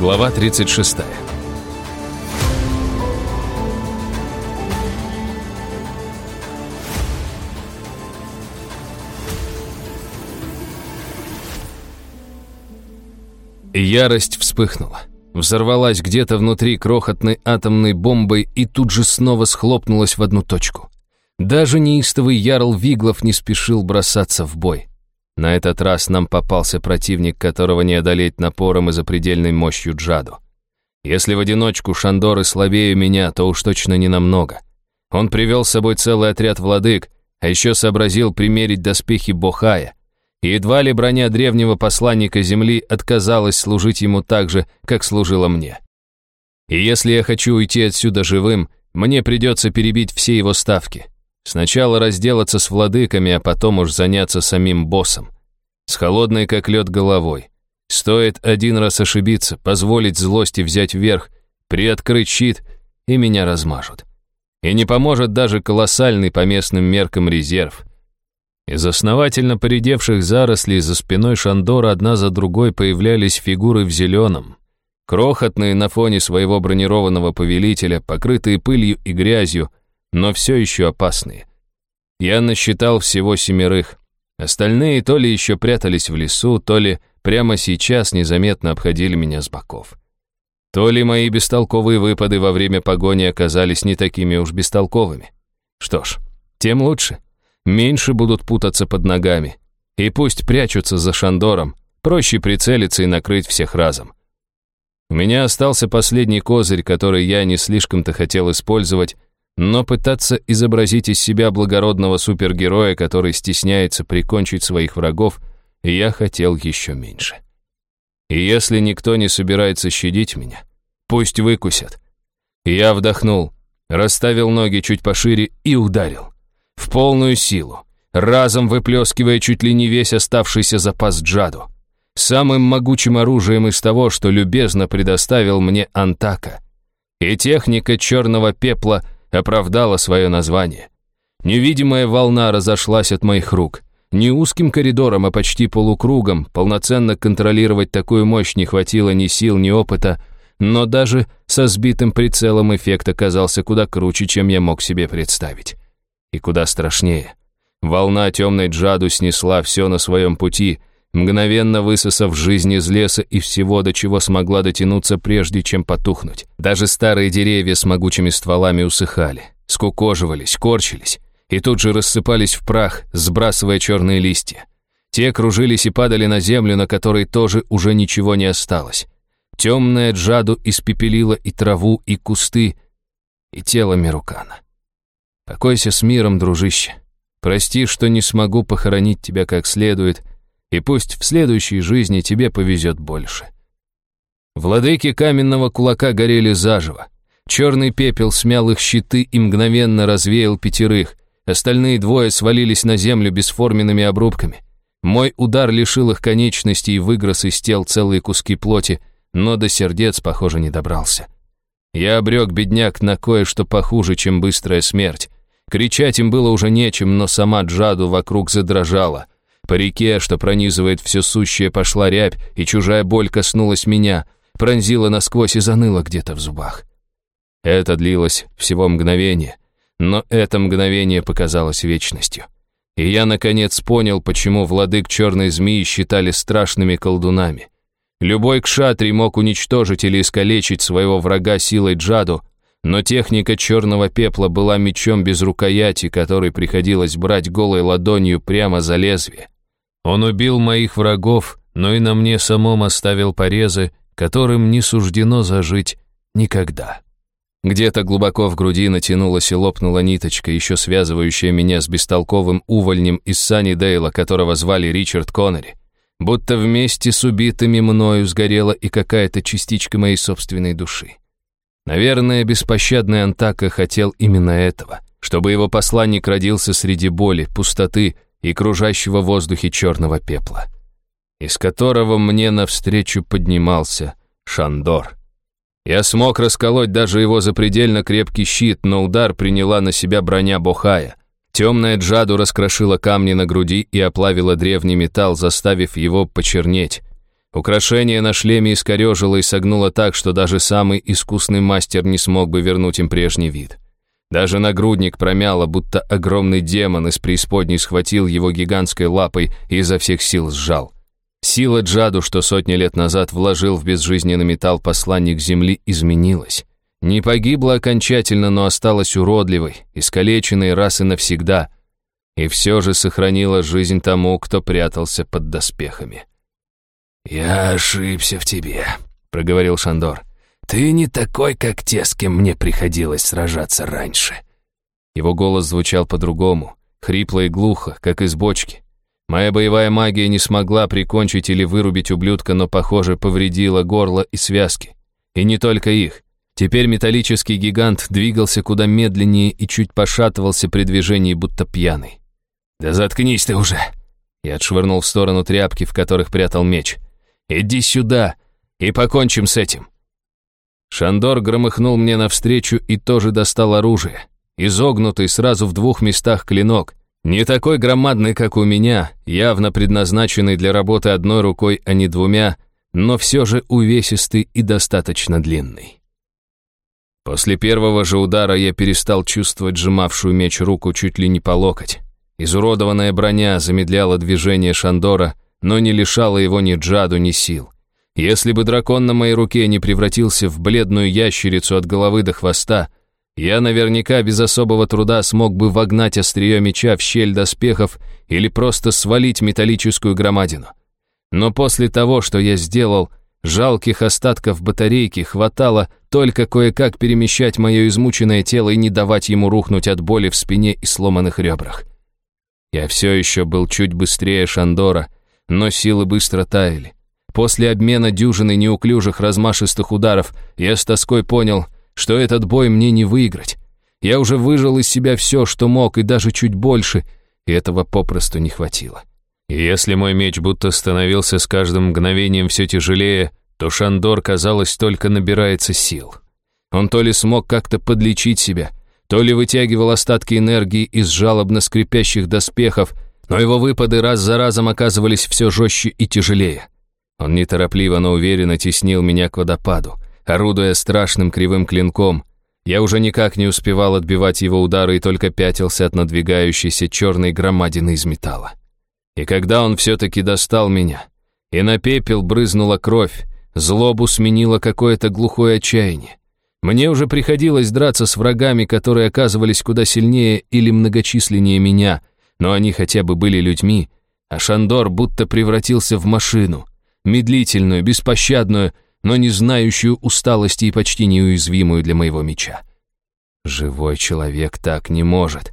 Глава 36. Ярость вспыхнула. Взорвалась где-то внутри крохотной атомной бомбой и тут же снова схлопнулась в одну точку. Даже неистовый Ярл Виглов не спешил бросаться в бой. На этот раз нам попался противник, которого не одолеть напором и запредельной мощью Джаду. Если в одиночку Шандоры слабее меня, то уж точно не намного. Он привел с собой целый отряд владык, а еще сообразил примерить доспехи Бохая, и едва ли броня древнего посланника Земли отказалась служить ему так же, как служила мне. И если я хочу уйти отсюда живым, мне придется перебить все его ставки. Сначала разделаться с владыками, а потом уж заняться самим боссом. С холодной, как лед, головой. Стоит один раз ошибиться, позволить злости взять вверх, приоткрыть щит, и меня размажут. И не поможет даже колоссальный по местным меркам резерв. Из основательно поредевших зарослей за спиной Шандора одна за другой появлялись фигуры в зеленом. Крохотные на фоне своего бронированного повелителя, покрытые пылью и грязью, но все еще опасные. Я насчитал всего семерых. Остальные то ли еще прятались в лесу, то ли прямо сейчас незаметно обходили меня с боков. То ли мои бестолковые выпады во время погони оказались не такими уж бестолковыми. Что ж, тем лучше меньше будут путаться под ногами. И пусть прячутся за Шандором, проще прицелиться и накрыть всех разом. У меня остался последний козырь, который я не слишком-то хотел использовать, но пытаться изобразить из себя благородного супергероя, который стесняется прикончить своих врагов, я хотел еще меньше. И если никто не собирается щадить меня, пусть выкусят. Я вдохнул, расставил ноги чуть пошире и ударил в полную силу, разом выплескивая чуть ли не весь оставшийся запас джаду. Самым могучим оружием из того, что любезно предоставил мне Антака. И техника черного пепла оправдала свое название. Невидимая волна разошлась от моих рук. Не узким коридором, а почти полукругом, полноценно контролировать такую мощь не хватило ни сил, ни опыта, но даже со сбитым прицелом эффект оказался куда круче, чем я мог себе представить. И куда страшнее. Волна темной джаду снесла все на своем пути, мгновенно высосав жизнь из леса и всего, до чего смогла дотянуться, прежде чем потухнуть. Даже старые деревья с могучими стволами усыхали, скукоживались, корчились и тут же рассыпались в прах, сбрасывая черные листья. Те кружились и падали на землю, на которой тоже уже ничего не осталось. Темная джаду испепелила и траву, и кусты, и тело Мирукана. Покойся с миром, дружище. Прости, что не смогу похоронить тебя как следует, и пусть в следующей жизни тебе повезет больше. Владыки каменного кулака горели заживо. Черный пепел смял их щиты и мгновенно развеял пятерых. Остальные двое свалились на землю бесформенными обрубками. Мой удар лишил их конечностей и выгрыз из тел целые куски плоти, но до сердец, похоже, не добрался. Я обрек бедняк на кое-что похуже, чем быстрая смерть. Кричать им было уже нечем, но сама Джаду вокруг задрожала. По реке, что пронизывает все сущее, пошла рябь, и чужая боль коснулась меня, пронзила насквозь и заныла где-то в зубах. Это длилось всего мгновение, но это мгновение показалось вечностью. И я, наконец, понял, почему владык черной змеи считали страшными колдунами. Любой кшатри мог уничтожить или искалечить своего врага силой Джаду, но техника черного пепла была мечом без рукояти, который приходилось брать голой ладонью прямо за лезвие. Он убил моих врагов, но и на мне самом оставил порезы, которым не суждено зажить никогда. Где-то глубоко в груди натянулась и лопнула ниточка, еще связывающая меня с бестолковым увольнем из Сани Дейла, которого звали Ричард Коннери. Будто вместе с убитыми мною сгорела и какая-то частичка моей собственной души. Наверное, беспощадный Антака хотел именно этого, чтобы его посланник родился среди боли, пустоты и кружащего в воздухе черного пепла, из которого мне навстречу поднимался Шандор. Я смог расколоть даже его запредельно крепкий щит, но удар приняла на себя броня Бохая. Темная джаду раскрошила камни на груди и оплавила древний металл, заставив его почернеть. Украшение на шлеме искорежило и согнуло так, что даже самый искусный мастер не смог бы вернуть им прежний вид. Даже нагрудник промяло, будто огромный демон из преисподней схватил его гигантской лапой и изо всех сил сжал. Сила Джаду, что сотни лет назад вложил в безжизненный металл посланник Земли, изменилась. Не погибла окончательно, но осталась уродливой, искалеченной раз и навсегда. И все же сохранила жизнь тому, кто прятался под доспехами. «Я ошибся в тебе», — проговорил Шандор. «Ты не такой, как те, с кем мне приходилось сражаться раньше». Его голос звучал по-другому, хрипло и глухо, как из бочки. Моя боевая магия не смогла прикончить или вырубить ублюдка, но, похоже, повредила горло и связки. И не только их. Теперь металлический гигант двигался куда медленнее и чуть пошатывался при движении, будто пьяный. «Да заткнись ты уже!» Я отшвырнул в сторону тряпки, в которых прятал меч. «Иди сюда и покончим с этим!» Шандор громыхнул мне навстречу и тоже достал оружие. Изогнутый сразу в двух местах клинок. Не такой громадный, как у меня, явно предназначенный для работы одной рукой, а не двумя, но все же увесистый и достаточно длинный. После первого же удара я перестал чувствовать сжимавшую меч руку чуть ли не по локоть. Изуродованная броня замедляла движение Шандора, но не лишала его ни джаду, ни сил. Если бы дракон на моей руке не превратился в бледную ящерицу от головы до хвоста, я наверняка без особого труда смог бы вогнать острие меча в щель доспехов или просто свалить металлическую громадину. Но после того, что я сделал, жалких остатков батарейки хватало только кое-как перемещать мое измученное тело и не давать ему рухнуть от боли в спине и сломанных ребрах. Я все еще был чуть быстрее Шандора, но силы быстро таяли. После обмена дюжины неуклюжих размашистых ударов я с тоской понял, что этот бой мне не выиграть. Я уже выжил из себя все, что мог, и даже чуть больше, и этого попросту не хватило. Если мой меч будто становился с каждым мгновением все тяжелее, то Шандор, казалось, только набирается сил. Он то ли смог как-то подлечить себя, то ли вытягивал остатки энергии из жалобно скрипящих доспехов, но его выпады раз за разом оказывались все жестче и тяжелее. Он неторопливо, но уверенно теснил меня к водопаду, орудуя страшным кривым клинком. Я уже никак не успевал отбивать его удары и только пятился от надвигающейся черной громадины из металла. И когда он все-таки достал меня, и на пепел брызнула кровь, злобу сменило какое-то глухое отчаяние. Мне уже приходилось драться с врагами, которые оказывались куда сильнее или многочисленнее меня, но они хотя бы были людьми, а Шандор будто превратился в машину, медлительную, беспощадную, но не знающую усталости и почти неуязвимую для моего меча. Живой человек так не может.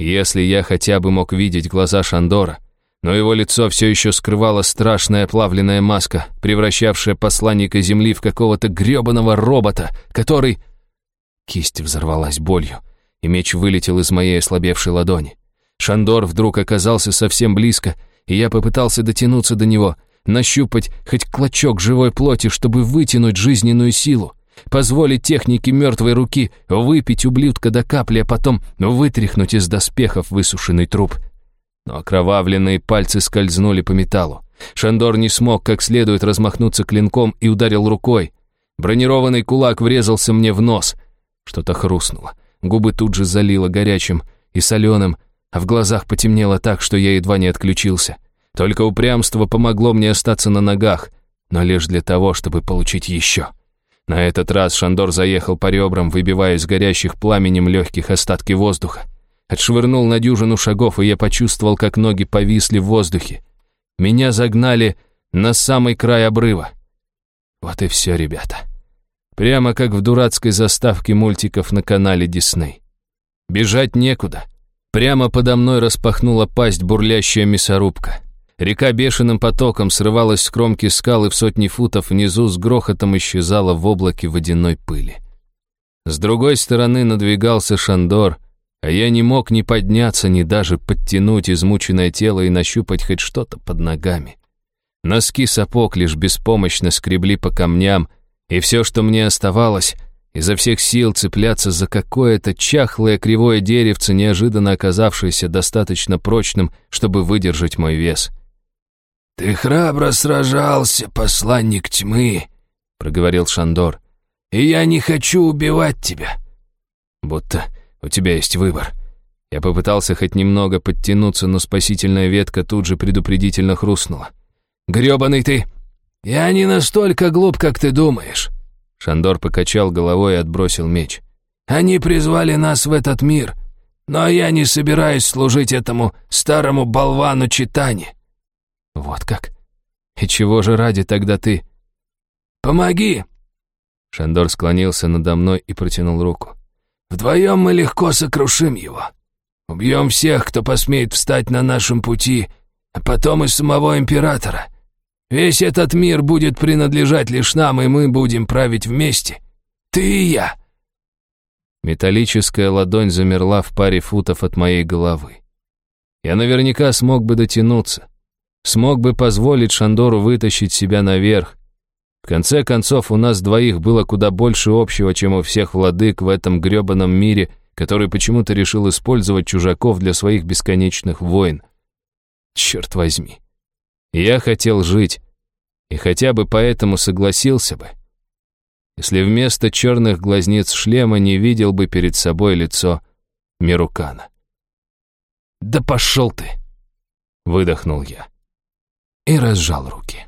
Если я хотя бы мог видеть глаза Шандора, но его лицо все еще скрывала страшная плавленная маска, превращавшая посланника Земли в какого-то гребаного робота, который... Кисть взорвалась болью, и меч вылетел из моей ослабевшей ладони. Шандор вдруг оказался совсем близко, и я попытался дотянуться до него — нащупать хоть клочок живой плоти, чтобы вытянуть жизненную силу, позволить технике мертвой руки выпить ублюдка до капли, а потом вытряхнуть из доспехов высушенный труп. Но окровавленные пальцы скользнули по металлу. Шандор не смог как следует размахнуться клинком и ударил рукой. Бронированный кулак врезался мне в нос. Что-то хрустнуло. Губы тут же залило горячим и соленым, а в глазах потемнело так, что я едва не отключился. Только упрямство помогло мне остаться на ногах, но лишь для того, чтобы получить еще. На этот раз Шандор заехал по ребрам, выбивая из горящих пламенем легких остатки воздуха. Отшвырнул на дюжину шагов, и я почувствовал, как ноги повисли в воздухе. Меня загнали на самый край обрыва. Вот и все, ребята. Прямо как в дурацкой заставке мультиков на канале Дисней. Бежать некуда. Прямо подо мной распахнула пасть бурлящая мясорубка. Река бешеным потоком срывалась с кромки скалы в сотни футов внизу, с грохотом исчезала в облаке водяной пыли. С другой стороны надвигался Шандор, а я не мог ни подняться, ни даже подтянуть измученное тело и нащупать хоть что-то под ногами. Носки сапог лишь беспомощно скребли по камням, и все, что мне оставалось, изо всех сил цепляться за какое-то чахлое кривое деревце, неожиданно оказавшееся достаточно прочным, чтобы выдержать мой вес — «Ты храбро сражался, посланник тьмы», — проговорил Шандор. «И я не хочу убивать тебя». «Будто у тебя есть выбор». Я попытался хоть немного подтянуться, но спасительная ветка тут же предупредительно хрустнула. «Грёбаный ты!» «Я не настолько глуп, как ты думаешь». Шандор покачал головой и отбросил меч. «Они призвали нас в этот мир, но я не собираюсь служить этому старому болвану Читани». «Вот как? И чего же ради тогда ты?» «Помоги!» Шандор склонился надо мной и протянул руку. «Вдвоем мы легко сокрушим его. Убьем всех, кто посмеет встать на нашем пути, а потом и самого императора. Весь этот мир будет принадлежать лишь нам, и мы будем править вместе. Ты и я». Металлическая ладонь замерла в паре футов от моей головы. Я наверняка смог бы дотянуться. Смог бы позволить Шандору вытащить себя наверх. В конце концов, у нас двоих было куда больше общего, чем у всех владык в этом грёбаном мире, который почему-то решил использовать чужаков для своих бесконечных войн. Черт возьми. Я хотел жить, и хотя бы поэтому согласился бы если вместо черных глазниц шлема не видел бы перед собой лицо Мирукана. «Да пошел ты!» — выдохнул я и разжал руки.